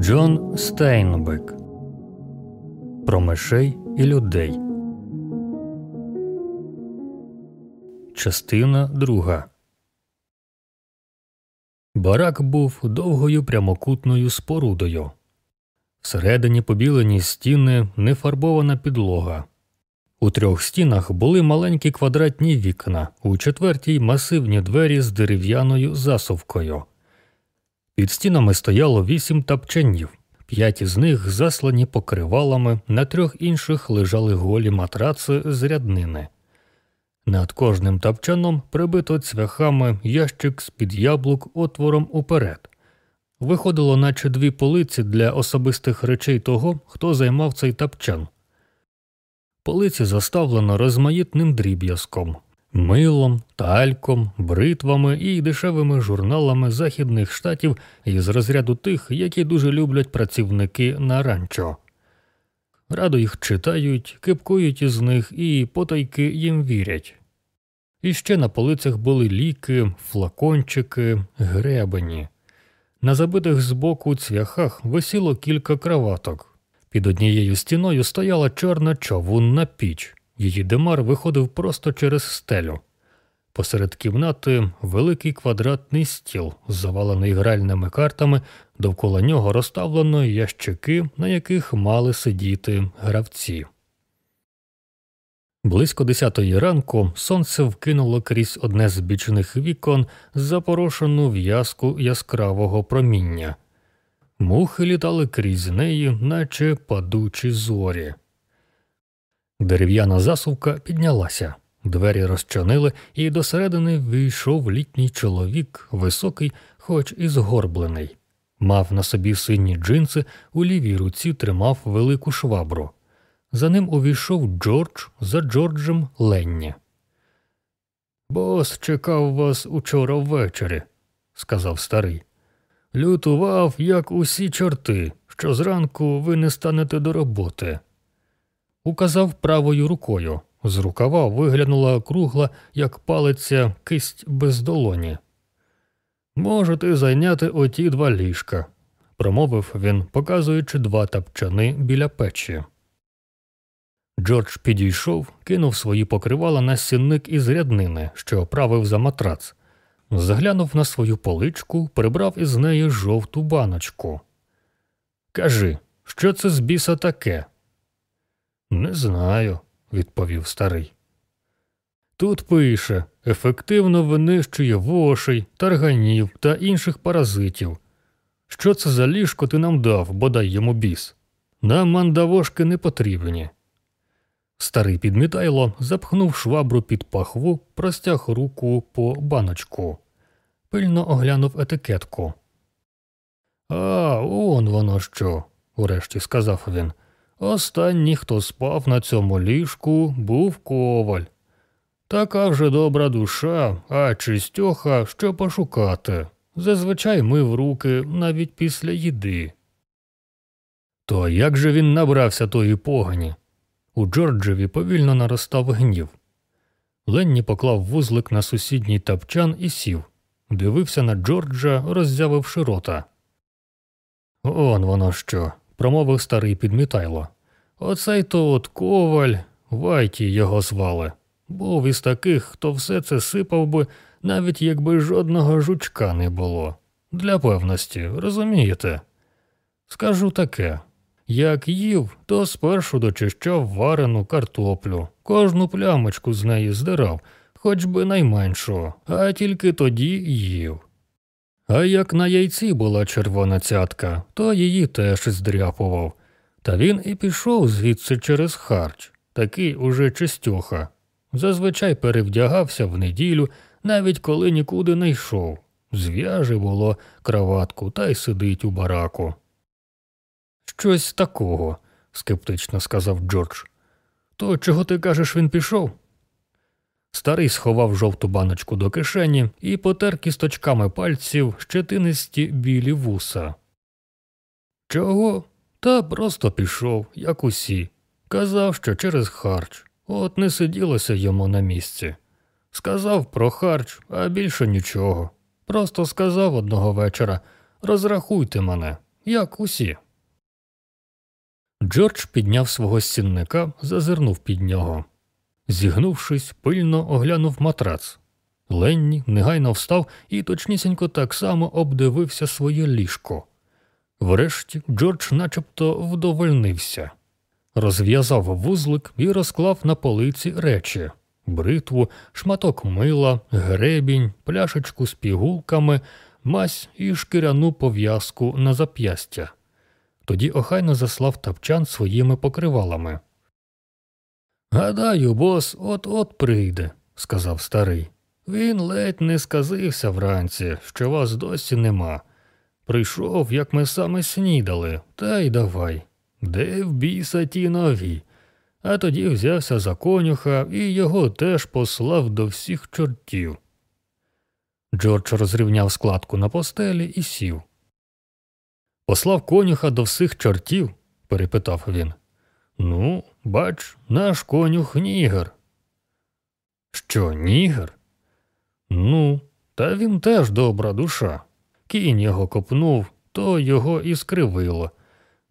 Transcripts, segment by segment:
Джон Стейнбек Про мишей і людей. Частина друга. Барак був довгою прямокутною спорудою. Всередині побілені стіни, нефарбована підлога. У трьох стінах були маленькі квадратні вікна, у четвертій масивні двері з дерев'яною засувкою. Під стінами стояло вісім тапчанів, п'ять із них заслані покривалами, на трьох інших лежали голі матраци з ряднини. Над кожним тапчаном прибито цвяхами ящик з під яблук отвором уперед. Виходило, наче дві полиці для особистих речей того, хто займав цей тапчан. Полиці заставлено розмаїтним дріб'язком, милом, тальком, бритвами і дешевими журналами західних штатів із розряду тих, які дуже люблять працівники на ранчо. Радо їх читають, кипкують із них і потайки їм вірять. І ще на полицях були ліки, флакончики, гребені. На забитих збоку цвяхах висіло кілька краваток. Під однією стіною стояла чорна човунна піч, її димар виходив просто через стелю. Посеред кімнати великий квадратний стіл, завалений гральними картами, довкола нього розставлено ящики, на яких мали сидіти гравці. Близько десятої ранку сонце вкинуло крізь одне з бічних вікон запорошену в'язку яскравого проміння. Мухи літали крізь неї, наче падучі зорі. Дерев'яна засувка піднялася, двері розчинили, і досередини війшов літній чоловік, високий, хоч і згорблений. Мав на собі сині джинси, у лівій руці тримав велику швабру. За ним увійшов Джордж за Джорджем Ленні. Бос чекав вас учора ввечері, сказав старий. Лютував, як усі чорти, що зранку ви не станете до роботи. Указав правою рукою. З рукава виглянула кругла, як палиця кисть без долоні. Можете зайняти оті два ліжка, промовив він, показуючи два тапчани біля печі. Джордж підійшов, кинув свої покривала на сінник із ряднини, що правив за матрац, заглянув на свою поличку, прибрав із неї жовту баночку. Кажи, що це з біса таке? Не знаю, відповів старий. Тут пише ефективно винищує вошей, тарганів та інших паразитів. Що це за ліжко ти нам дав, бодай йому біс? Нам мандавошки не потрібні. Старий підмітайло запхнув швабру під пахву, простяг руку по баночку, пильно оглянув етикетку. А, он воно що, урешті сказав він. Останній, хто спав на цьому ліжку, був коваль. Така вже добра душа, а чистьоха що пошукати. Зазвичай мив руки навіть після їди. То як же він набрався тої погані? У Джорджеві повільно наростав гнів. Ленні поклав вузлик на сусідній тапчан і сів, дивився на Джорджа, роззявивши рота. Он воно що, промовив старий підмітайло. Оцей то от коваль, вайті його звали. Був із таких, хто все це сипав би, навіть якби жодного жучка не було. Для певності, розумієте? Скажу таке як їв, то спершу дочищав варену картоплю, кожну плямочку з неї здирав, хоч би найменшого, а тільки тоді їв. А як на яйці була червона цятка, то її теж здряпував. Та він і пішов звідси через харч, такий уже чистюха. Зазвичай перевдягався в неділю, навіть коли нікуди не йшов. Зв'яже було краватку та й сидить у бараку. Щось такого, скептично сказав Джордж. То чого ти кажеш, він пішов? Старий сховав жовту баночку до кишені і потер кісточками пальців щетинисті білі вуса. Чого? Та просто пішов, як усі. Казав, що через харч. От не сиділося йому на місці. Сказав про харч, а більше нічого. Просто сказав одного вечора розрахуйте мене. як усі. Джордж підняв свого стінника, зазирнув під нього. Зігнувшись, пильно оглянув матрац. Ленні негайно встав і точнісінько так само обдивився своє ліжко. Врешті Джордж начебто вдовольнився, розв'язав вузлик і розклав на полиці речі бритву, шматок мила, гребінь, пляшечку з пігулками, мазь і шкіряну пов'язку на зап'ястя. Тоді охайно заслав тапчан своїми покривалами. Гадаю, бос от от прийде, сказав старий. Він ледь не сказився вранці, що вас досі нема. Прийшов, як ми саме снідали, та й давай. Де в біса ті нові? А тоді взявся за конюха і його теж послав до всіх чортів. Джордж розрівняв складку на постелі і сів. Послав конюха до всіх чортів? перепитав він. Ну, бач, наш конюх нігер. Що, нігер? Ну, та він теж добра душа. Кінь його копнув, то його і скривило.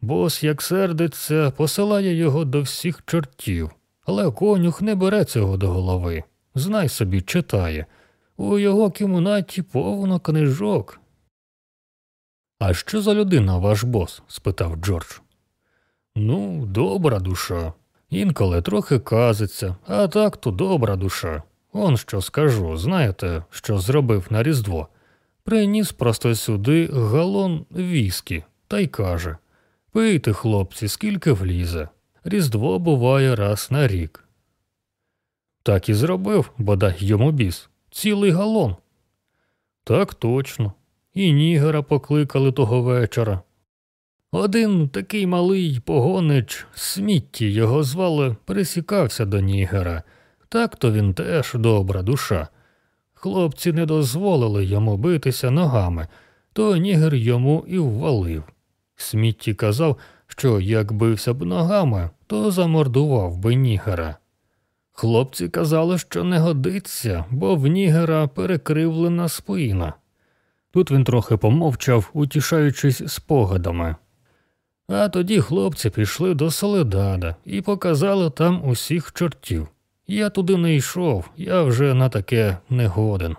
Бос, як сердиться, посилає його до всіх чортів, але конюх не бере цього до голови. Знай собі, читає. У його кімнаті повно книжок. А що за людина ваш бос? спитав Джордж. Ну, добра душа. Інколи трохи казиться, а так то добра душа. Он що скажу, знаєте, що зробив на Різдво? Приніс просто сюди галон віскі та й каже Пийте, хлопці, скільки влізе. Різдво буває раз на рік. Так і зробив, бодай йому біс, цілий галон. Так точно. І нігера покликали того вечора. Один такий малий погонич, смітті його звали, пересікався до нігера. Так то він теж добра душа. Хлопці не дозволили йому битися ногами, то нігер йому і ввалив. Смітті казав, що як бився б ногами, то замордував би нігера. Хлопці казали, що не годиться, бо в нігера перекривлена спина. Тут він трохи помовчав, утішаючись спогадами. А тоді хлопці пішли до Соледада і показали там усіх чортів. Я туди не йшов, я вже на таке не годен.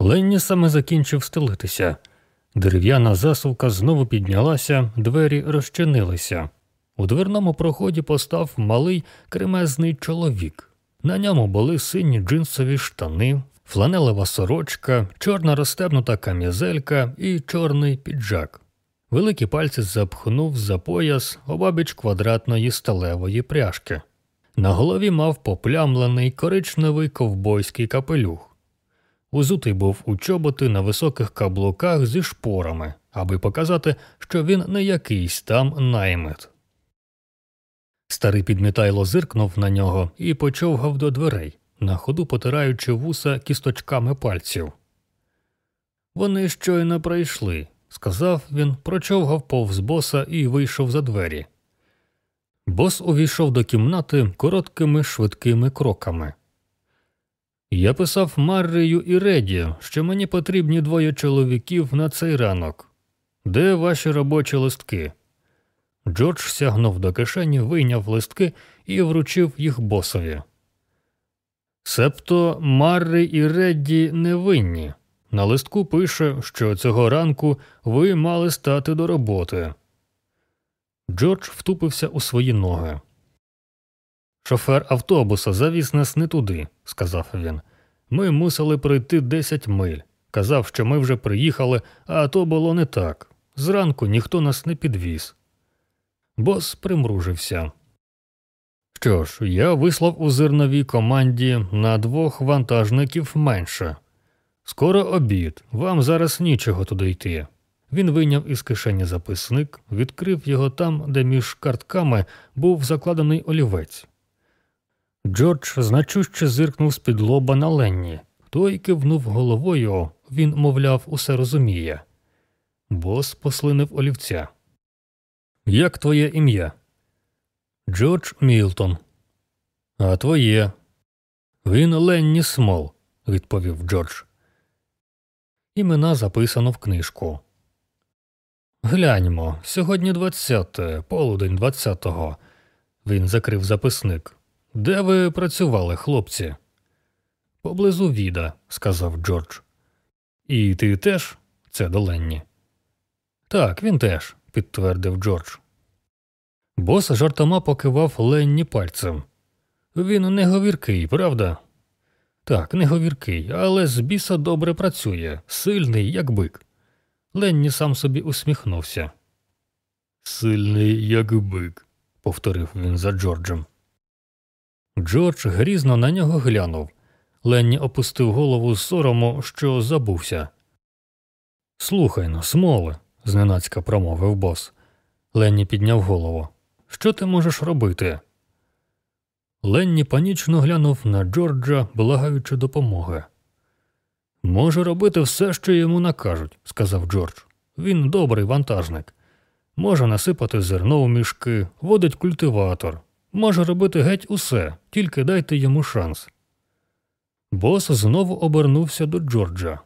Ленні саме закінчив стелитися. Дерев'яна засувка знову піднялася, двері розчинилися. У дверному проході постав малий кремезний чоловік. На ньому були сині джинсові штани, фланелева сорочка, чорна розстебнута кам'язелька і чорний піджак. Великі пальці запхнув за пояс обабіч квадратної сталевої пряжки. На голові мав поплямлений коричневий ковбойський капелюх. Узутий був у чоботи на високих каблуках зі шпорами, аби показати, що він не якийсь там наймит. Старий підмітайло зиркнув на нього і почовгав до дверей, на ходу потираючи вуса кісточками пальців. Вони щойно прийшли, сказав він, прочовгав повз боса і вийшов за двері. Бос увійшов до кімнати короткими швидкими кроками. Я писав Маррею і Реді, що мені потрібні двоє чоловіків на цей ранок. Де ваші робочі листки? Джордж сягнув до кишені, вийняв листки і вручив їх босові. Себто Марри і Редді не винні. На листку пише, що цього ранку ви мали стати до роботи. Джордж втупився у свої ноги. Шофер автобуса завіз нас не туди, сказав він. Ми мусили пройти 10 миль. Казав, що ми вже приїхали, а то було не так. Зранку ніхто нас не підвіз. Бос примружився. Що ж, я вислав у зерновій команді на двох вантажників менше. Скоро обід, вам зараз нічого туди йти. Він вийняв із кишені записник, відкрив його там, де між картками був закладений олівець. Джордж значуще зиркнув з під лоба на Ленні. Той кивнув головою, він, мовляв, усе розуміє. Бос послинив олівця. Як твоє ім'я? Джордж Мілтон. А твоє? Він Ленні Смол, відповів Джордж. Імена записано в книжку. Гляньмо, сьогодні 20, полудень 20-го. Він закрив записник. Де ви працювали, хлопці? Поблизу віда, сказав Джордж. І ти теж? Це до Ленні. Так, він теж, підтвердив Джордж. Бос жартома покивав Ленні пальцем. Він не говіркий, правда? Так, не говіркий, але з біса добре працює, сильний, як бик. Ленні сам собі усміхнувся. Сильний, як бик, повторив він за Джорджем. Джордж грізно на нього глянув. Ленні опустив голову з сорому, що забувся. Слухай но, смоле, зненацька промовив бос. Ленні підняв голову. Що ти можеш робити? Ленні панічно глянув на Джорджа, благаючи допомоги. Може робити все, що йому накажуть, сказав Джордж. Він добрий вантажник. Може насипати зерно у мішки, водить культиватор, може робити геть усе, тільки дайте йому шанс. Бос знову обернувся до Джорджа.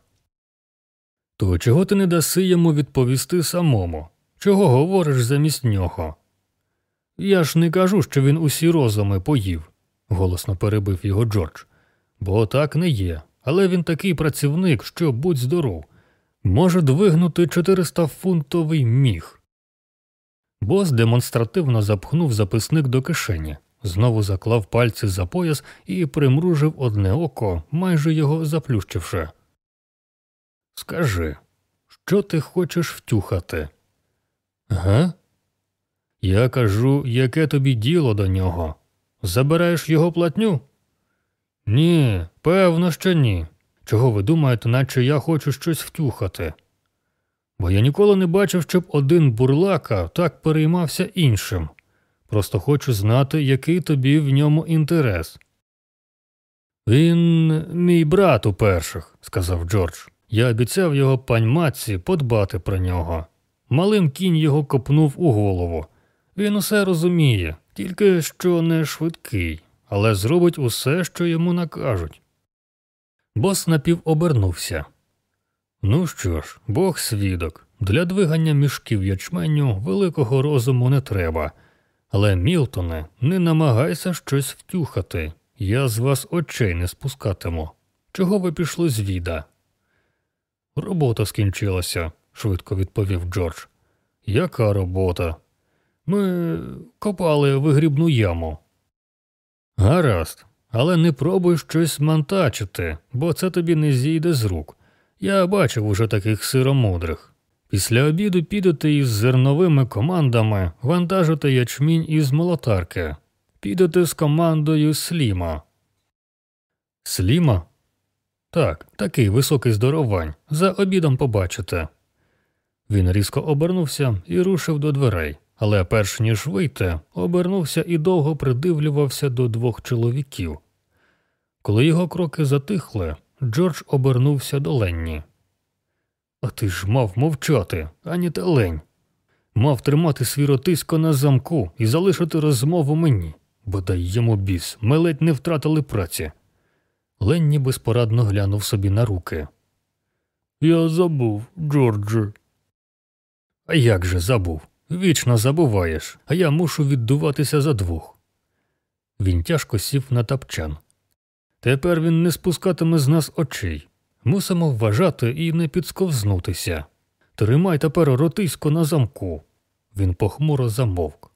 То чого ти не даси йому відповісти самому? Чого говориш замість нього? Я ж не кажу, що він усі розуми поїв, голосно перебив його Джордж. Бо так не є. Але він такий працівник, що будь здоров, може двигнути 400-фунтовий міг. Бос демонстративно запхнув записник до кишені, знову заклав пальці за пояс і примружив одне око, майже його заплющивши. Скажи, що ти хочеш втюхати? Га? Я кажу, яке тобі діло до нього? Забираєш його платню? Ні, певно, що ні. Чого ви думаєте, наче я хочу щось втюхати? Бо я ніколи не бачив, щоб один бурлака так переймався іншим. Просто хочу знати, який тобі в ньому інтерес. Він мій брат у перших, сказав Джордж. Я обіцяв його паньматці подбати про нього. Малим кінь його копнув у голову. Він усе розуміє, тільки що не швидкий, але зробить усе, що йому накажуть. Бос напівобернувся. Ну що ж, Бог свідок, для двигання мішків ячменю великого розуму не треба. Але, Мілтоне, не намагайся щось втюхати. Я з вас очей не спускатиму. Чого ви пішли з віда? Робота скінчилася, швидко відповів Джордж. Яка робота? Ми копали вигрібну яму. Гаразд, але не пробуй щось мантачити, бо це тобі не зійде з рук. Я бачив уже таких сиромудрих. Після обіду підете із зерновими командами вантажити ячмінь із молотарки. Підете з командою Сліма. Сліма? Так, такий високий здоровань. За обідом побачите. Він різко обернувся і рушив до дверей але перш ніж вийти, обернувся і довго придивлювався до двох чоловіків. Коли його кроки затихли, Джордж обернувся до Ленні. А ти ж мав мовчати, ані та лень. Мав тримати свій ротисько на замку і залишити розмову мені, бодай йому біс, ми ледь не втратили праці. Ленні безпорадно глянув собі на руки. Я забув, Джордже. А як же забув? Вічно забуваєш, а я мушу віддуватися за двох. Він тяжко сів на тапчан. Тепер він не спускатиме з нас очей. Мусимо вважати і не підсковзнутися. Тримай тепер ротисько на замку. Він похмуро замовк.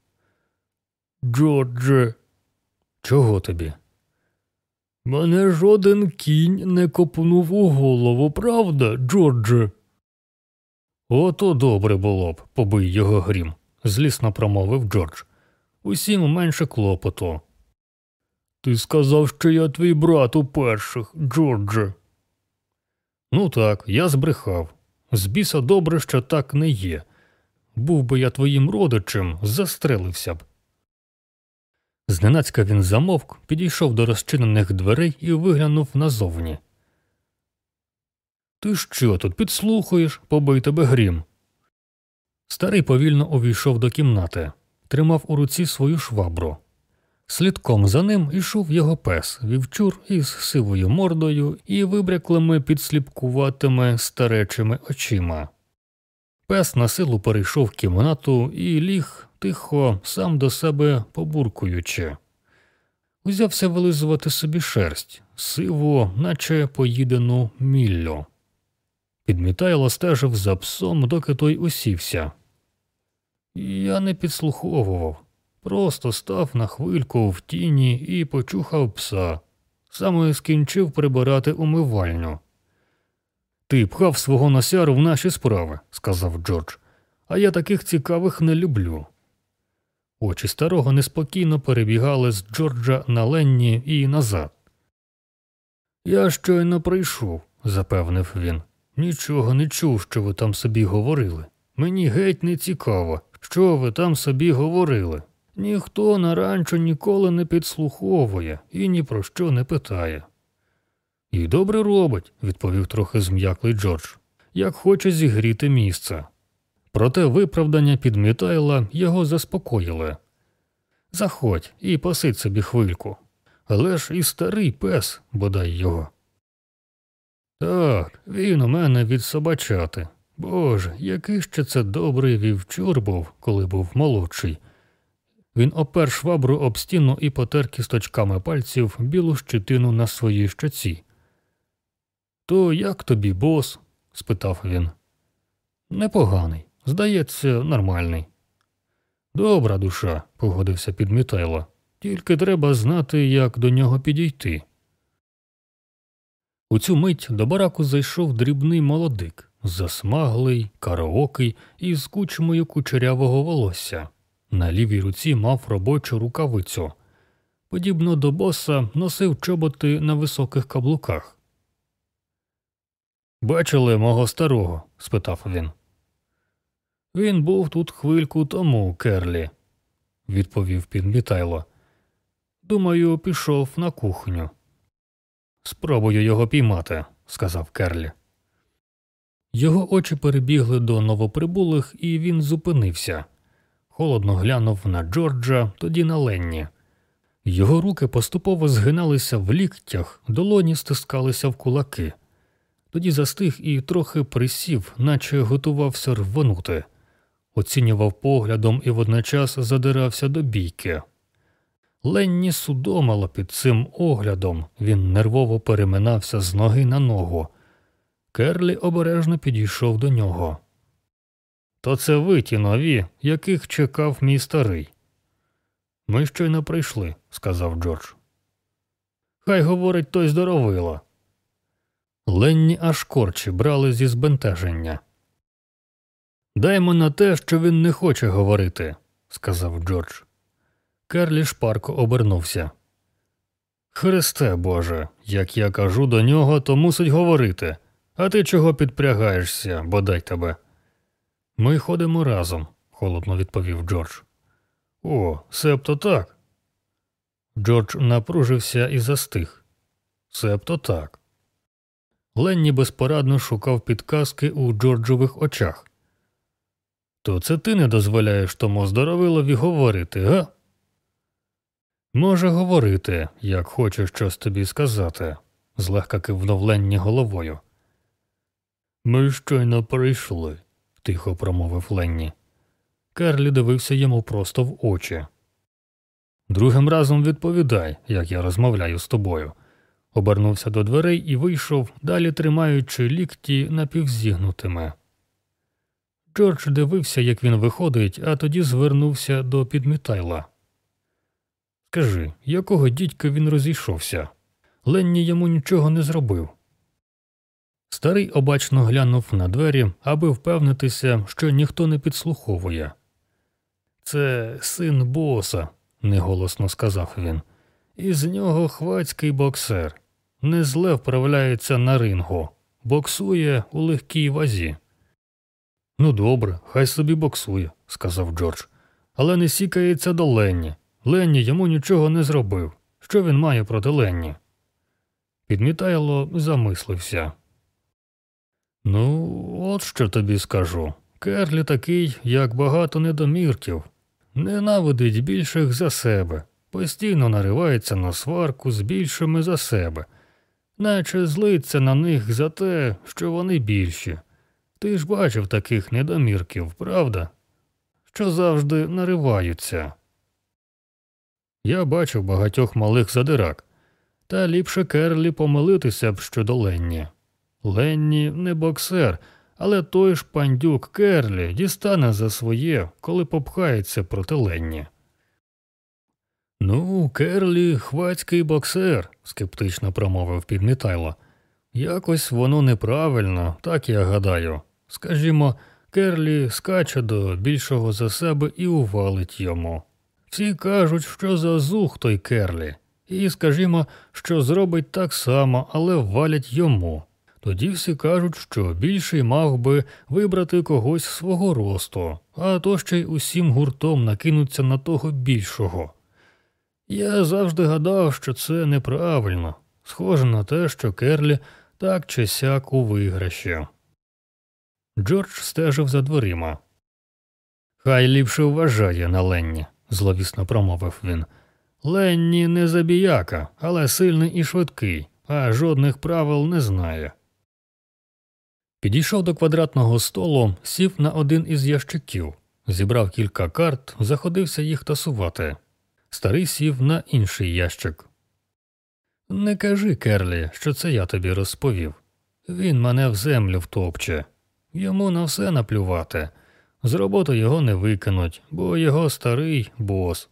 Джордже, чого тобі? Мене жоден кінь не копнув у голову, правда, Джордже? Ото добре було б, побий його грім, злісно промовив Джордж. Усім менше клопоту. Ти сказав, що я твій брат у перших, Джордже. Ну так, я збрехав. З біса добре, що так не є. Був би я твоїм родичем, застрелився б. Зненацька він замовк, підійшов до розчинених дверей і виглянув назовні. Ти що тут підслухаєш, побий тебе грім? Старий повільно увійшов до кімнати, тримав у руці свою швабру. Слідком за ним ішов його пес, вівчур із сивою мордою і вибряклими підсліпкуватими старечими очима. Пес на силу перейшов кімнату і ліг тихо, сам до себе побуркуючи. Узявся вилизувати собі шерсть, сиву, наче поїдену міллю. Підмітайло стежив за псом, доки той усівся. Я не підслуховував, просто став на хвильку в тіні і почухав пса. Саме скінчив прибирати умивальню. Ти пхав свого носяру в наші справи, сказав Джордж, а я таких цікавих не люблю. Очі старого неспокійно перебігали з Джорджа на Ленні і назад. Я щойно прийшов, запевнив він. Нічого не чув, що ви там собі говорили. Мені геть не цікаво, що ви там собі говорили. Ніхто на ранчо ніколи не підслуховує і ні про що не питає. І добре робить, відповів трохи зм'яклий Джордж, як хоче зігріти місце. Проте виправдання підмітайла його заспокоїли. Заходь і посидь собі хвильку. Але ж і старий пес, бодай його. Так, він у мене від собачати. Боже, який ще це добрий вівчур був, коли був молодший. Він опер швабру об стіну і потер кісточками пальців білу щитину на своїй щоці. То як тобі, бос? спитав він. Непоганий. Здається, нормальний. Добра душа, погодився підмітайло. Тільки треба знати, як до нього підійти. У цю мить до бараку зайшов дрібний молодик, засмаглий, караокий і з кучмою кучерявого волосся. На лівій руці мав робочу рукавицю. Подібно до боса носив чоботи на високих каблуках. Бачили мого старого? спитав він. Він був тут хвильку тому, Керлі, відповів підмітайло. Думаю, пішов на кухню. Спробую його піймати, сказав Керлі. Його очі перебігли до новоприбулих, і він зупинився. Холодно глянув на Джорджа, тоді на Ленні. Його руки поступово згиналися в ліктях, долоні стискалися в кулаки. Тоді застиг і трохи присів, наче готувався рвонути, оцінював поглядом і водночас задирався до бійки. Ленні судомало під цим оглядом, він нервово переминався з ноги на ногу. Керлі обережно підійшов до нього. То це ви ті нові, яких чекав мій старий. Ми щойно прийшли, сказав Джордж. Хай говорить той здоровило. Ленні аж корчі брали зі збентеження. Даймо на те, що він не хоче говорити, сказав Джордж. Керлі шпарко обернувся. Христе Боже, як я кажу до нього, то мусить говорити. А ти чого підпрягаєшся, бодай тебе? Ми ходимо разом, холодно відповів Джордж. О, себто так. Джордж напружився і застиг. Себто так. Ленні безпорадно шукав підказки у Джорджових очах. То це ти не дозволяєш тому здоровилові говорити, га? Може говорити, як хоче щось тобі сказати, злегка кивнув Ленні головою. Ми щойно прийшли, тихо промовив Ленні. Керлі дивився йому просто в очі. Другим разом відповідай, як я розмовляю з тобою. Обернувся до дверей і вийшов, далі тримаючи лікті напівзігнутими. Джордж дивився, як він виходить, а тоді звернувся до підмітайла. Скажи, якого дідька він розійшовся? Ленні йому нічого не зробив. Старий обачно глянув на двері, аби впевнитися, що ніхто не підслуховує. Це син боса, неголосно сказав він. Із нього хвацький боксер. Не зле вправляється на рингу, боксує у легкій вазі. Ну, добре, хай собі боксує, сказав Джордж, але не сікається до Ленні. Ленні йому нічого не зробив. Що він має проти Ленні? Підмітайло замислився. Ну, от що тобі скажу. Керлі такий, як багато недомірків, ненавидить більших за себе, постійно наривається на сварку з більшими за себе, наче злиться на них за те, що вони більші. Ти ж бачив таких недомірків, правда? Що завжди нариваються. Я бачив багатьох малих задирак, та ліпше Керлі помилитися б щодо Ленні. Ленні не боксер, але той ж пандюк Керлі дістане за своє, коли попхається проти Ленні. Ну, Керлі хвацький боксер, скептично промовив підмітайло. Якось воно неправильно, так я гадаю. Скажімо, Керлі скаче до більшого за себе і увалить йому. Всі кажуть, що за зух той Керлі, і скажімо, що зробить так само, але валять йому. Тоді всі кажуть, що більший мав би вибрати когось свого росту, а то ще й усім гуртом накинуться на того більшого. Я завжди гадав, що це неправильно, схоже на те, що Керлі так чи сяк у виграші. Джордж стежив за дверима. Хай ліпше вважає на Ленні, зловісно промовив він. Ленні не забіяка, але сильний і швидкий, а жодних правил не знає. Підійшов до квадратного столу, сів на один із ящиків, зібрав кілька карт, заходився їх тасувати. Старий сів на інший ящик. Не кажи, Керлі, що це я тобі розповів. Він мене в землю втопче. Йому на все наплювати. З роботи його не викинуть, бо його старий бос.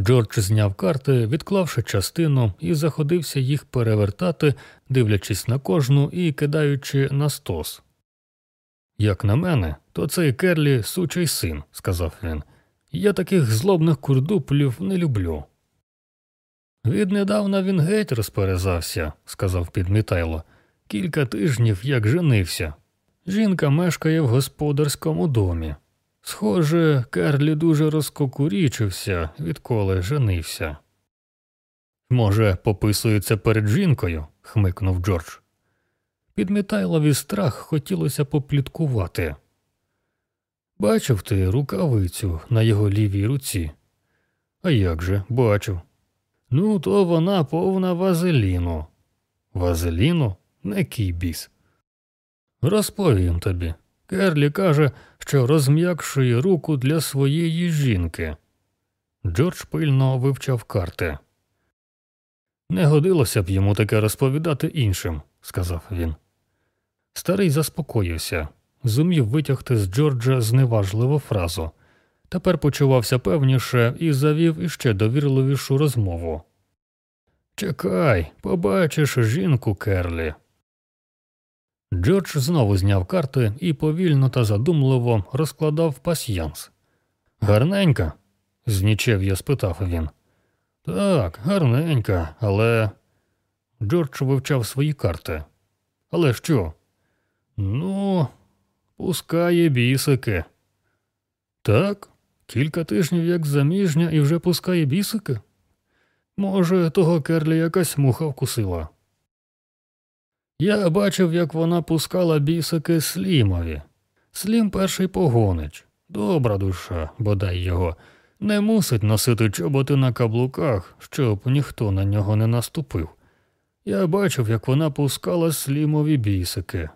Джордж зняв карти, відклавши частину, і заходився їх перевертати, дивлячись на кожну і кидаючи на стос. Як на мене, то цей Керлі сучий син, сказав він. Я таких злобних курдуплів не люблю. Віднедавна він геть розперезався, сказав підмітайло. Кілька тижнів як женився. Жінка мешкає в господарському домі. Схоже, Керлі дуже розкокурічився, відколи женився. Може, пописується перед жінкою? хмикнув Джордж. Підмітайлові страх хотілося попліткувати. Бачив ти рукавицю на його лівій руці? А як же, бачив. Ну, то вона повна вазеліну. Вазеліну? Не біс. Розповім тобі. Керлі каже, що розм'якшує руку для своєї жінки. Джордж пильно вивчав карти. Не годилося б йому таке розповідати іншим, сказав він. Старий заспокоївся, зумів витягти з Джорджа зневажливу фразу. Тепер почувався певніше і завів іще довірливішу розмову. Чекай, побачиш жінку Керлі. Джордж знову зняв карти і повільно та задумливо розкладав пасьянс. Гарненька? знічев'я спитав він. Так, гарненька, але. Джордж вивчав свої карти. Але що? Ну, пускає бісики. Так, кілька тижнів як заміжня і вже пускає бісики? Може, того Керлі якась муха вкусила. Я бачив, як вона пускала бісики Слімові. Слім перший погонич. Добра душа, бодай його, не мусить носити чоботи на каблуках, щоб ніхто на нього не наступив. Я бачив, як вона пускала слімові бісики.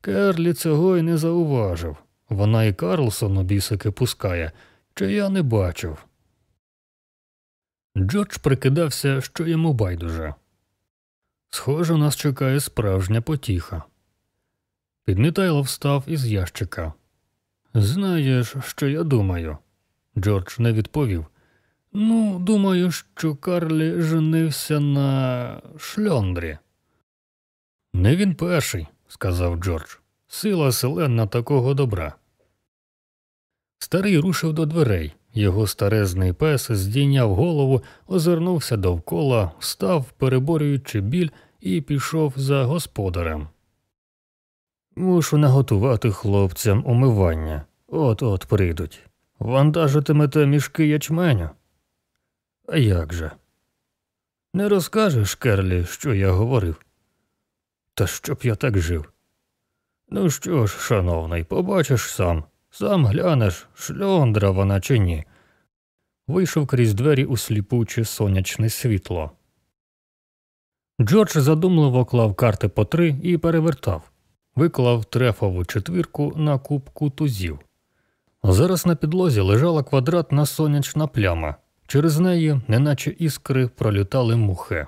Керлі цього й не зауважив. Вона і Карлсону бісики пускає, чи я не бачив. Джордж прикидався, що йому байдуже. Схоже, нас чекає справжня потіха. Підмітайло встав із ящика. Знаєш, що я думаю? Джордж не відповів. Ну, думаю, що Карлі женився на шльондрі. Не він перший, сказав Джордж. Сила селена такого добра. Старий рушив до дверей. Його старезний пес здійняв голову, озирнувся довкола, став, переборюючи біль, і пішов за господарем. Мушу наготувати хлопцям умивання. От от прийдуть. Вантажитимете мішки ячменю. А як же? Не розкажеш, Керлі, що я говорив? Та щоб я так жив. Ну що ж, шановний, побачиш сам. Сам глянеш, шльондра вона чи ні. Вийшов крізь двері у сліпуче сонячне світло. Джордж задумливо клав карти по три і перевертав. виклав трефову четвірку на кубку тузів. Зараз на підлозі лежала квадратна сонячна пляма. Через неї, неначе іскри, пролітали мухи.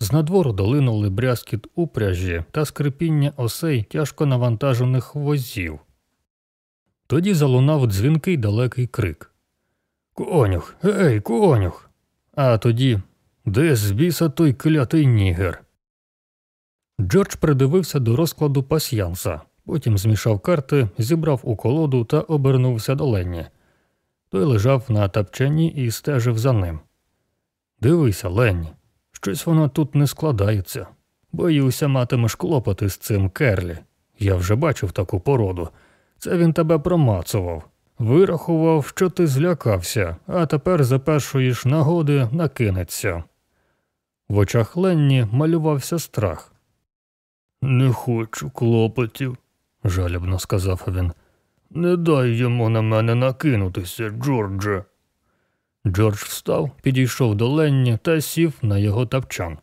З надвору долинули брязкіт упряжі та скрипіння осей тяжко навантажених возів. Тоді залунав дзвінкий далекий крик Конюх, ей, конюх. А тоді де з той клятий нігер. Джордж придивився до розкладу пасьянса, потім змішав карти, зібрав у колоду та обернувся до Ленні. Той лежав на тапчані і стежив за ним. Дивися, Ленні, щось воно тут не складається. Боюся, матимеш клопоти з цим Керлі. Я вже бачив таку породу. Це він тебе промацував. Вирахував, що ти злякався, а тепер за першої ж нагоди накинеться. В очах Ленні малювався страх. Не хочу клопотів, жалібно сказав він. Не дай йому на мене накинутися, Джордже. Джордж встав, підійшов до Ленні та сів на його тапчан.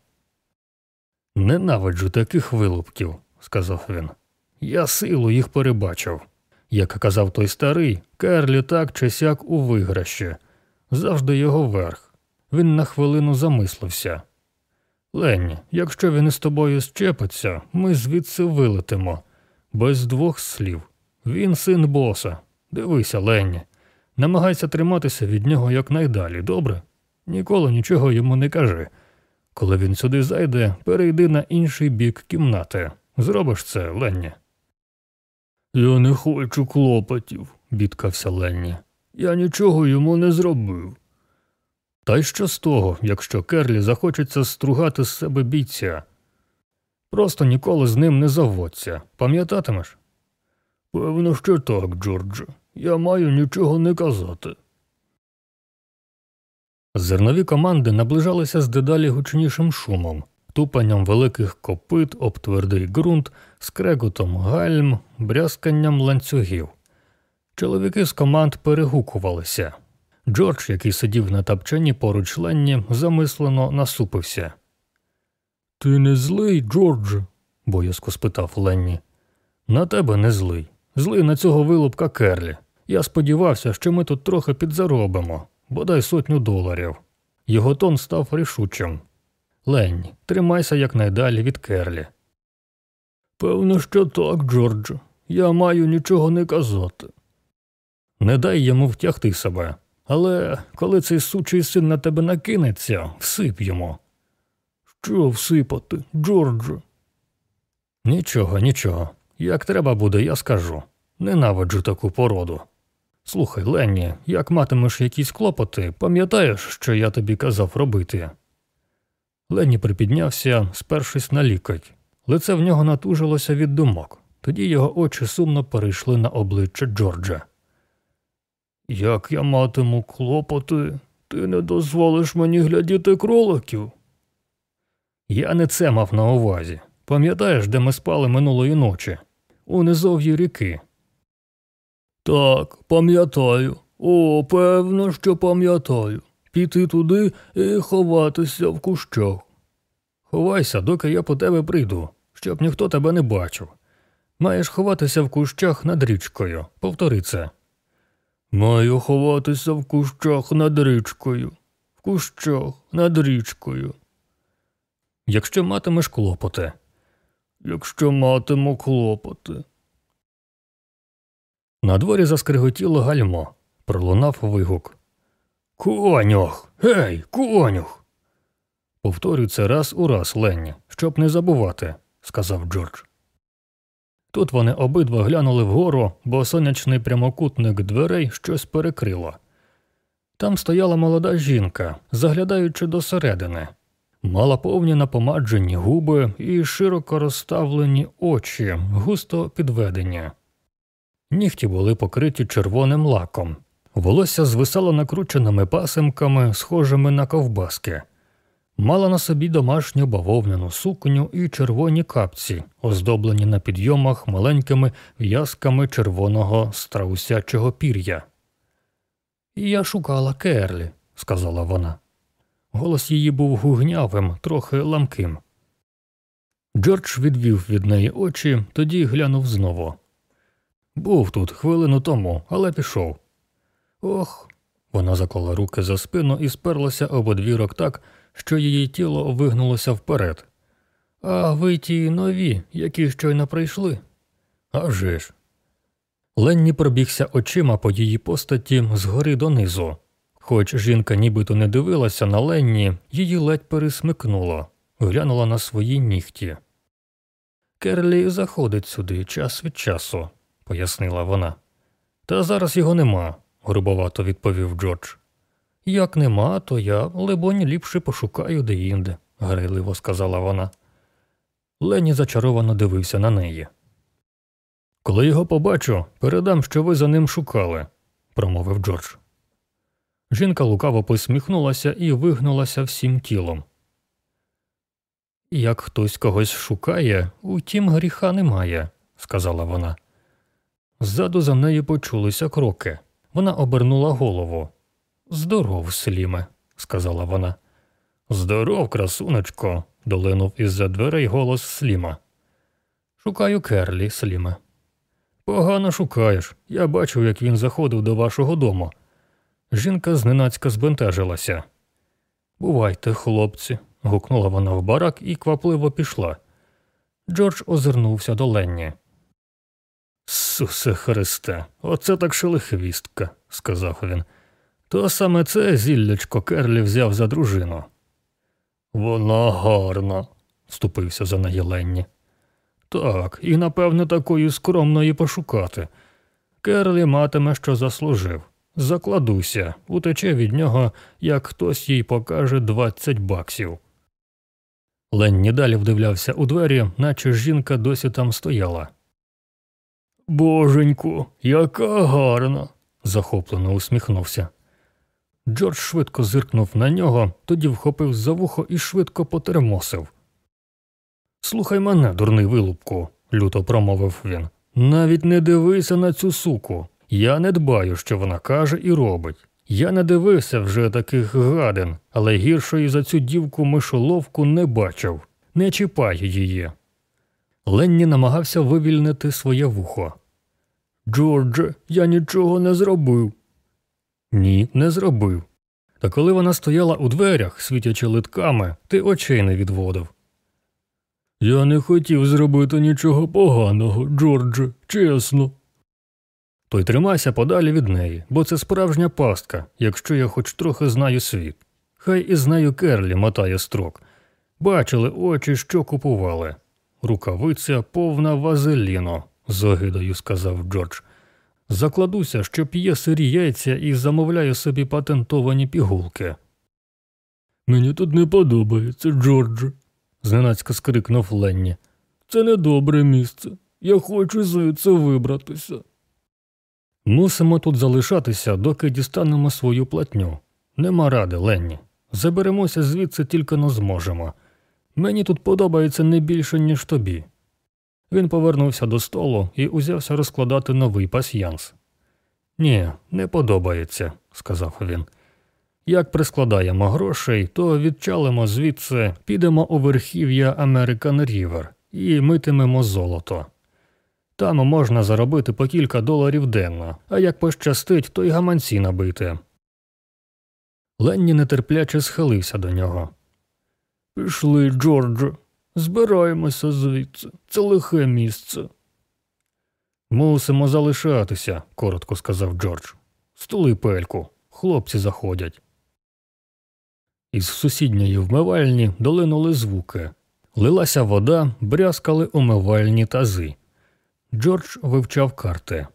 Ненавиджу таких вилупків, сказав він. Я силу їх перебачив. Як казав той старий, Керлі так чи сяк у виграші. Завжди його верх. Він на хвилину замислився. Ленні, якщо він із тобою щепиться, ми звідси вилетимо. Без двох слів. Він син боса. Дивися, Ленні. Намагайся триматися від нього якнайдалі, добре? Ніколи нічого йому не кажи. Коли він сюди зайде, перейди на інший бік кімнати. Зробиш це, Ленні. Я не хочу клопотів, бідкався Ленні. Я нічого йому не зробив. Та й що з того, якщо Керлі захочеться стругати з себе бійця? Просто ніколи з ним не заводься, пам'ятатимеш? Певно, що так, Джордже. Я маю нічого не казати. Зернові команди наближалися з дедалі гучнішим шумом, тупанням великих копит об твердий ґрунт, скреготом гальм, брязканням ланцюгів. Чоловіки з команд перегукувалися. Джордж, який сидів на тапчані поруч Ленні, замислено насупився. Ти не злий, Джордже? боязко спитав Ленні. На тебе не злий. Злий на цього вилупка Керлі. Я сподівався, що ми тут трохи підзаробимо, бодай сотню доларів. Його тон став рішучим. Ленні, тримайся якнайдалі від Керлі. Певно, що так, Джордже. Я маю нічого не казати. Не дай йому втягти себе. Але коли цей сучий син на тебе накинеться, всип йому. Що всипати, Джордже? Нічого, нічого. Як треба буде, я скажу. Ненавиджу таку породу. Слухай, Ленні, як матимеш якісь клопоти, пам'ятаєш, що я тобі казав робити? Ленні припіднявся, спершись на лікоть. Лице в нього натужилося від думок. Тоді його очі сумно перейшли на обличчя Джорджа. Як я матиму клопоти, ти не дозволиш мені глядіти кроликів? Я не це мав на увазі. Пам'ятаєш, де ми спали минулої ночі? У низов'ї ріки. Так, пам'ятаю. О, певно, що пам'ятаю. Піти туди і ховатися в кущах. Ховайся, доки я по тебе прийду, щоб ніхто тебе не бачив. Маєш ховатися в кущах над річкою. Повтори це. Маю ховатися в кущах над річкою, в кущах над річкою. Якщо матимеш клопоти. Якщо матиму клопоти. На дворі заскриготіло гальмо. Пролунав вигук. Конюх. Гей, конюх. Повторюй це раз у раз, Ленні, щоб не забувати, сказав Джордж. Тут вони обидва глянули вгору, бо сонячний прямокутник дверей щось перекрило. Там стояла молода жінка, заглядаючи досередини, мала повні напомаджені губи і широко розставлені очі, густо підведені. Нігті були покриті червоним лаком, волосся звисало накрученими пасимками, схожими на ковбаски мала на собі домашню бавовняну сукню і червоні капці, оздоблені на підйомах маленькими в'язками червоного страусячого пір'я. Я шукала Керлі, сказала вона. Голос її був гугнявим, трохи ламким. Джордж відвів від неї очі, тоді глянув знову. Був тут хвилину тому, але пішов. Ох. Вона заклала руки за спину і сперлася об одвірок так, що її тіло вигнулося вперед. А ви ті нові, які щойно прийшли? «А вже ж». Ленні пробігся очима по її постаті згори донизу. Хоч жінка нібито не дивилася на Ленні, її ледь пересмикнуло, глянула на свої нігті. Керлі заходить сюди час від часу, пояснила вона. Та зараз його нема, грубовато відповів Джордж. Як нема, то я, либонь, ліпше пошукаю деінде, грайливо сказала вона. Лені зачаровано дивився на неї. Коли його побачу, передам, що ви за ним шукали, промовив Джордж. Жінка лукаво посміхнулася і вигнулася всім тілом. Як хтось когось шукає, утім гріха немає, сказала вона. Ззаду за нею почулися кроки. Вона обернула голову. Здоров, Сліме, сказала вона. Здоров, красунечко, долинув із-за дверей голос Сліма. Шукаю Керлі, Сліме. Погано шукаєш. Я бачив, як він заходив до вашого дому. Жінка зненацька збентежилася. Бувайте, хлопці, гукнула вона в барак і квапливо пішла. Джордж озирнувся до Ленні. Сусе Христе, оце так шелихвістка, сказав він. То саме це зіллячко Керлі взяв за дружину. Вона гарна, вступився за неї Ленні. Так, і напевне такої скромної пошукати. Керлі матиме, що заслужив. Закладуся, утече від нього, як хтось їй покаже двадцять баксів. Ленні далі вдивлявся у двері, наче жінка досі там стояла. Боженьку, яка гарна. захоплено усміхнувся. Джордж швидко зиркнув на нього, тоді вхопив за вухо і швидко потермосив. Слухай мене, дурний вилупку, люто промовив він. Навіть не дивися на цю суку. Я не дбаю, що вона каже і робить. Я не дивився вже таких гадин, але гіршої за цю дівку мишоловку не бачив. Не чіпай її. Ленні намагався вивільнити своє вухо. Джордже, я нічого не зробив. Ні, не зробив. Та коли вона стояла у дверях, світячи литками, ти очей не відводив. Я не хотів зробити нічого поганого, Джордже, чесно. Той тримайся подалі від неї, бо це справжня пастка, якщо я хоч трохи знаю світ. Хай із нею Керлі мотає строк. Бачили очі, що купували. Рукавиця повна вазеліно, з огидою сказав Джордж. Закладуся, що п'є сирі яйця і замовляє собі патентовані пігулки. Мені тут не подобається, Джордж, зненацька скрикнув Ленні. Це недобре місце. Я хочу звідси вибратися. Мусимо тут залишатися, доки дістанемо свою платню. Нема ради, Ленні. Заберемося звідси тільки не зможемо. Мені тут подобається не більше, ніж тобі. Він повернувся до столу і узявся розкладати новий пасьянс. Ні, не подобається, сказав він. Як прискладаємо грошей, то відчалимо звідси, підемо у верхів'я American River і митимемо золото. Там можна заробити по кілька доларів денно, а як пощастить, то й гаманці набити. Ленні нетерпляче схилився до нього. Пішли, Джорджо, збираємося звідси. Це лихе місце. Мусимо залишатися, коротко сказав Джордж. Стули пельку, хлопці заходять. Із сусідньої вмивальні долинули звуки. Лилася вода, брязкали умивальні тази. Джордж вивчав карти.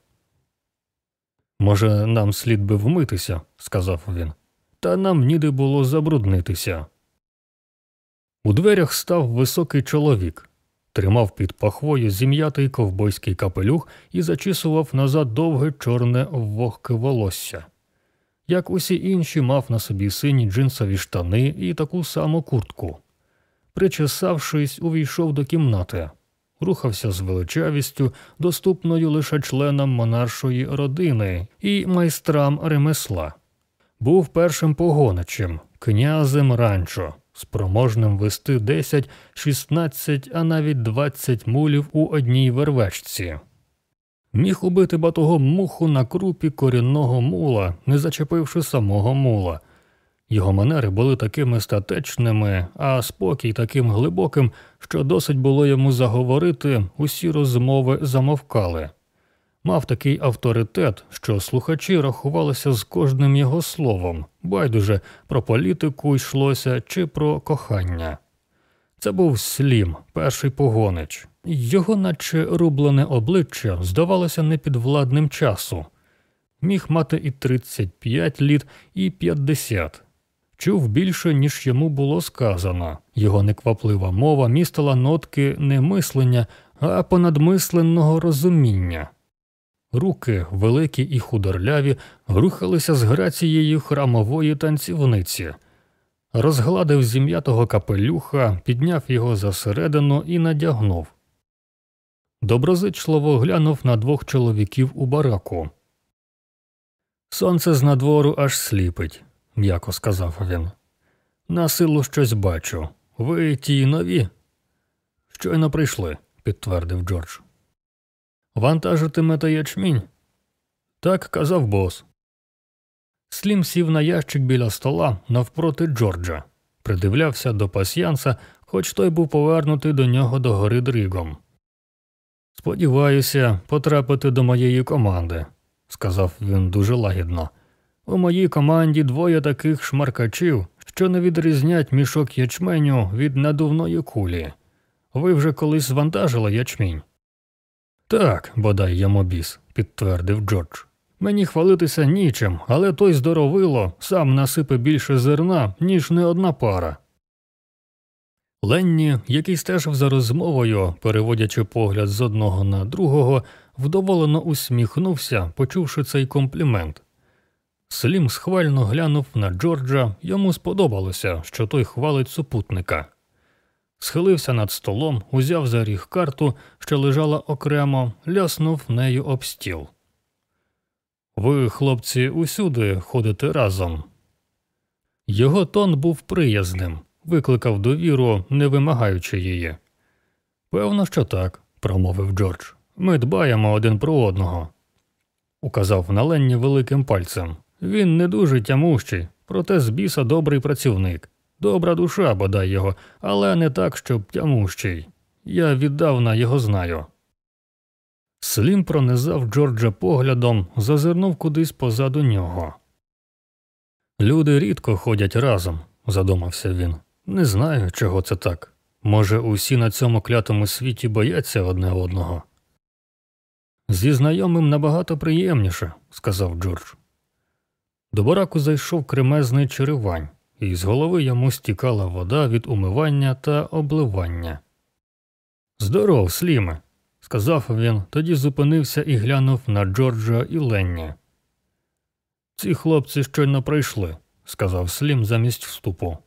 Може, нам слід би вмитися, сказав він, та нам ніде було забруднитися. У дверях став високий чоловік, тримав під пахвою зім'ятий ковбойський капелюх і зачісував назад довге чорне вогке волосся. Як усі інші, мав на собі сині джинсові штани і таку саму куртку. Причесавшись, увійшов до кімнати рухався з величавістю, доступною лише членам монаршої родини і майстрам ремесла. Був першим погоничем, князем ранчо, спроможним вести 10, 16, а навіть 20 мулів у одній вервечці. Міг убити батого муху на крупі корінного мула, не зачепивши самого мула. Його манери були такими статечними, а спокій таким глибоким, що досить було йому заговорити, усі розмови замовкали. Мав такий авторитет, що слухачі рахувалися з кожним його словом, байдуже про політику йшлося чи про кохання. Це був слім, перший погонич. Його, наче рублене обличчя, здавалося непідвладним часу. Міг мати і 35 літ, і 50. Чув більше, ніж йому було сказано. Його некваплива мова містила нотки не мислення, а понадмисленного розуміння. Руки, великі і худорляві, рухалися з грацією храмової танцівниці. Розгладив зім'ятого капелюха, підняв його засередину і надягнув. Доброзичливо глянув на двох чоловіків у бараку. Сонце з надвору аж сліпить, м'яко сказав він. На силу щось бачу. Ви ті нові? Щойно прийшли, підтвердив Джордж. Вантажитимете ячмінь? Так казав бос. Слім сів на ящик біля стола навпроти Джорджа, придивлявся до пасьянса, хоч той був повернутий до нього до гори дригом. Сподіваюся, потрапити до моєї команди, сказав він дуже лагідно. У моїй команді двоє таких шмаркачів, що не відрізнять мішок ячменю від надувної кулі. Ви вже колись звантажили ячмінь? Так, бодай йому біс, підтвердив Джордж. Мені хвалитися нічим, але той здоровило сам насипе більше зерна, ніж не одна пара. Ленні, який стежив за розмовою, переводячи погляд з одного на другого, вдоволено усміхнувся, почувши цей комплімент. Слім схвально глянув на Джорджа, йому сподобалося, що той хвалить супутника. Схилився над столом, узяв за ріг карту, що лежала окремо, ляснув нею об стіл. Ви, хлопці, усюди ходите разом. Його тон був приязним, викликав довіру, не вимагаючи її. Певно, що так, промовив Джордж. Ми дбаємо один про одного. Указав на Ленні великим пальцем. Він не дуже тямущий, проте з біса добрий працівник. Добра душа, бодай його, але не так, щоб тямущий. Я віддавна його знаю. Слім пронизав Джорджа поглядом, зазирнув кудись позаду нього. Люди рідко ходять разом, задумався він. Не знаю, чого це так. Може, усі на цьому клятому світі бояться одне одного. Зі знайомим набагато приємніше, сказав Джордж. До бараку зайшов кремезний черевань, і з голови йому стікала вода від умивання та обливання. Здоров, Сліме, сказав він, тоді зупинився і глянув на Джорджа і Ленні. Ці хлопці щойно прийшли, сказав Слім замість вступу.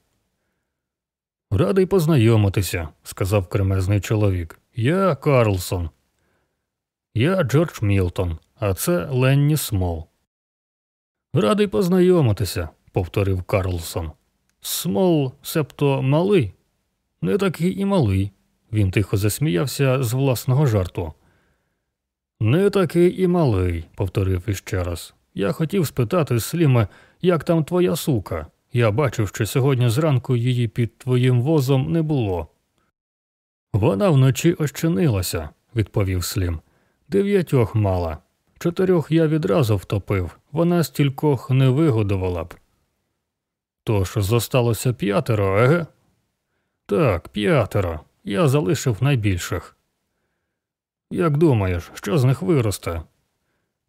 Радий познайомитися, сказав кремезний чоловік. Я Карлсон. Я Джордж Мілтон, а це Ленні Смол. Радий познайомитися, повторив Карлсон. Смол, себто малий, не такий і малий. Він тихо засміявся з власного жарту. Не такий і малий, повторив іще раз. Я хотів спитати Сліме, як там твоя сука. Я бачив, що сьогодні зранку її під твоїм возом не було. Вона вночі ощинилася, відповів Слім. Дев'ятьох мала. Чотирьох я відразу втопив, вона стількох не вигодувала б. Тож зосталося п'ятеро, еге? Так, п'ятеро. Я залишив найбільших. Як думаєш, що з них виросте?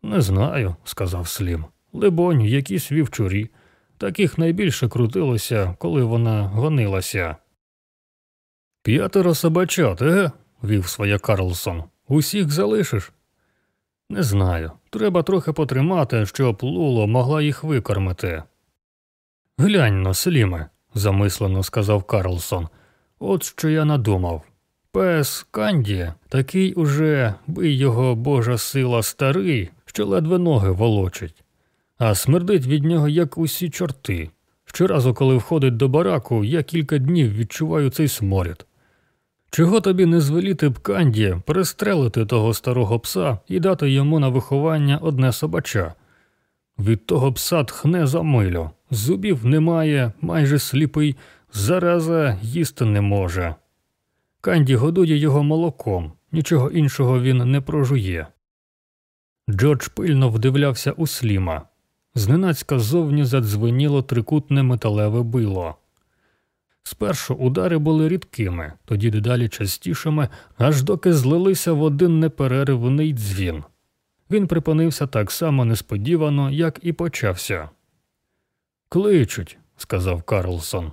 Не знаю, сказав Слім. Либонь, якісь вівчурі. Таких найбільше крутилося, коли вона гонилася. П'ятеро собачат, еге? вів своє Карлсон. Усіх залишиш? Не знаю. Треба трохи потримати, щоб Луло могла їх викормити. Глянь но, Сліме, замислено сказав Карлсон. От що я надумав. Пес Канді такий уже бий його божа сила старий, що ледве ноги волочить, а смердить від нього, як усі чорти. Щоразу, коли входить до бараку, я кілька днів відчуваю цей сморід. Чого тобі не звеліти б Канді перестрелити того старого пса і дати йому на виховання одне собача? Від того пса тхне за милю, зубів немає, майже сліпий, зараза їсти не може. Канді годує його молоком, нічого іншого він не прожує. Джордж пильно вдивлявся у сліма. Зненацька зовні задзвеніло трикутне металеве било. Спершу удари були рідкими, тоді дедалі частішими, аж доки злилися в один неперервний дзвін. Він припинився так само несподівано, як і почався. Кличуть, сказав Карлсон.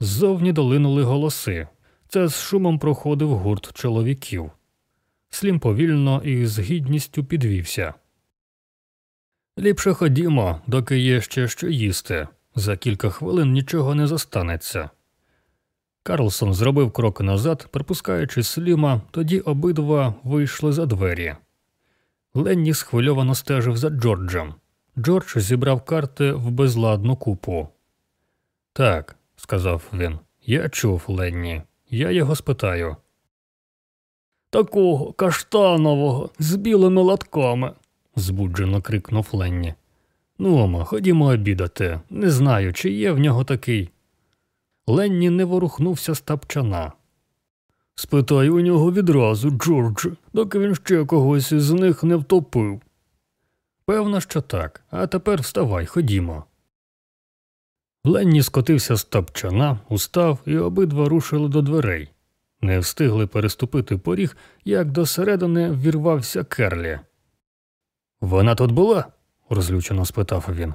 Ззовні долинули голоси. Це з шумом проходив гурт чоловіків. Слім повільно і з гідністю підвівся. Ліпше ходімо, доки є ще що їсти. За кілька хвилин нічого не зостанеться. Карлсон зробив крок назад, припускаючи сліма, тоді обидва вийшли за двері. Ленні схвильовано стежив за Джорджем. Джордж зібрав карти в безладну купу. Так, сказав він, я чув Ленні. Я його спитаю. Такого каштанового з білими латками. збуджено крикнув Ленні. Ну, ходімо обідати. Не знаю, чи є в нього такий. Ленні не ворухнувся з тапчана. Спитай у нього відразу, Джордж, доки він ще когось із них не втопив. Певно, що так, а тепер вставай, ходімо. Ленні скотився з тапчана, устав і обидва рушили до дверей. Не встигли переступити поріг, як до середини вірвався Керлі. Вона тут була? розлючено спитав він.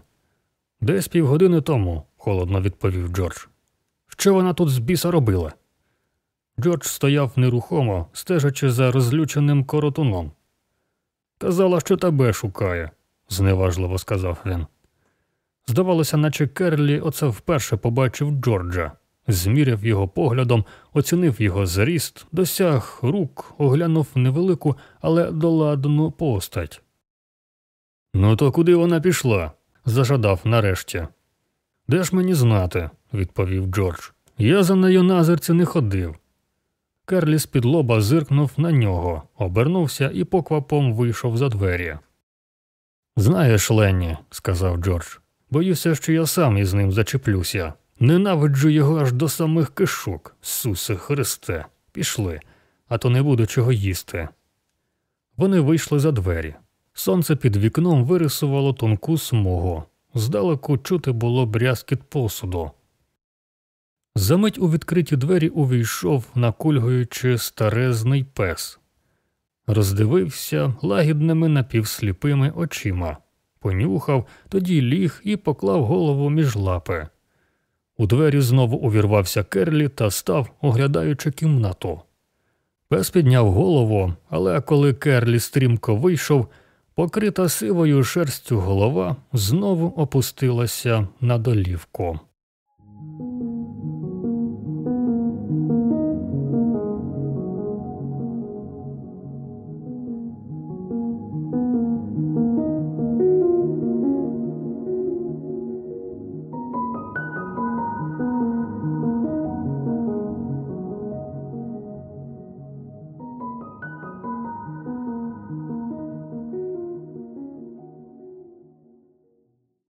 Десь півгодини тому, холодно відповів Джордж. Що вона тут з біса робила? Джордж стояв нерухомо, стежачи за розлюченим коротуном. Казала, що тебе шукає, зневажливо сказав він. Здавалося, наче Керлі оце вперше побачив Джорджа, зміряв його поглядом, оцінив його зріст, досяг рук, оглянув невелику, але доладну постать. Ну, то куди вона пішла? зажадав нарешті. Де ж мені знати, відповів Джордж. Я за нею на зерці не ходив. Керлі з-під лоба зиркнув на нього, обернувся і поквапом вийшов за двері. Знаєш, Ленні, сказав Джордж, боюся, що я сам із ним зачеплюся. Ненавиджу його аж до самих кишок, Сусе Христе. Пішли, а то не буду чого їсти. Вони вийшли за двері. Сонце під вікном вирисувало тонку смугу. Здалеку чути було брязкіт посуду. Замить у відкриті двері увійшов, накульгуючи старезний пес. Роздивився лагідними напівсліпими очима, понюхав, тоді ліг і поклав голову між лапи. У двері знову увірвався Керлі та став, оглядаючи кімнату. Пес підняв голову, але коли Керлі стрімко вийшов, покрита сивою шерстю голова знову опустилася на долівку.